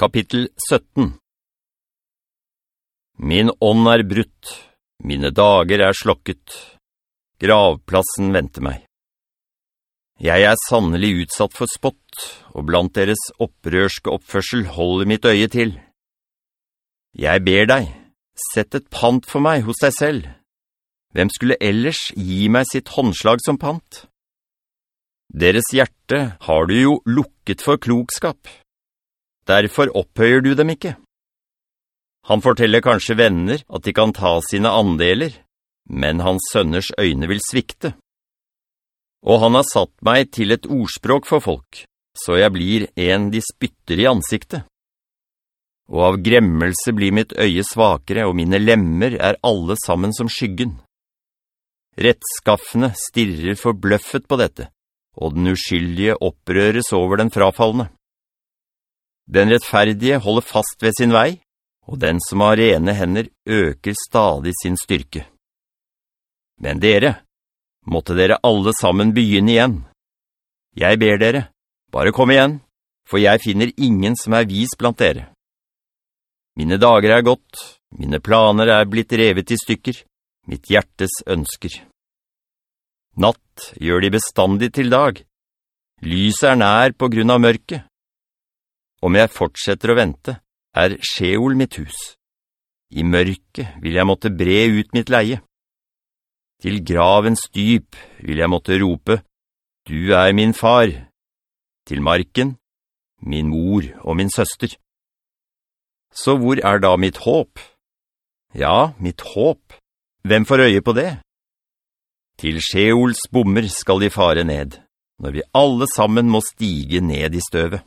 Kapittel 17 Min ånd er brutt, mine dager er slokket, gravplassen venter meg. Jeg er sannelig utsatt for spott, og blant deres opprørske oppførsel holder mitt øye til. Jeg ber deg, sett et pant for meg hos deg selv. Hvem skulle ellers gi meg sitt håndslag som pant? Deres hjerte har du jo lukket for klokskap derfor opphøyer du dem ikke. Han forteller kanskje venner at de kan ta sine andeler, men hans sønners øyne vil svikte. Og han har satt meg til et ordspråk for folk, så jeg blir en de spytter i ansiktet. Og av gremmelse blir mitt øye svakere, og mine lemmer er alle sammen som skyggen. Rettskaffene stirrer forbløffet på dette, og den uskyldige opprøres over den frafallende. Den rettferdige holder fast ved sin vei, og den som har rene hender øker stadig sin styrke. Men dere, måtte dere alle sammen begynne igjen. Jeg ber dere, bare kom igjen, for jeg finner ingen som er vis blant dere. Mine dager er gått, mine planer er blitt revet i stykker, mitt hjertes ønsker. Natt gjør de bestandig til dag. Lyset er nær på grunn av mørket. Om jeg fortsetter å vente, er Sjeol mitt hus. I mørket vil jeg måtte bre ut mitt leie. Til gravens dyp vil jeg måtte rope, «Du er min far!» Til marken, min mor og min søster. Så hvor er da mitt håp? Ja, mitt håp. Hvem får øye på det? Til Sjeols bommer skal de fare ned, når vi alle sammen må stige ned i støvet.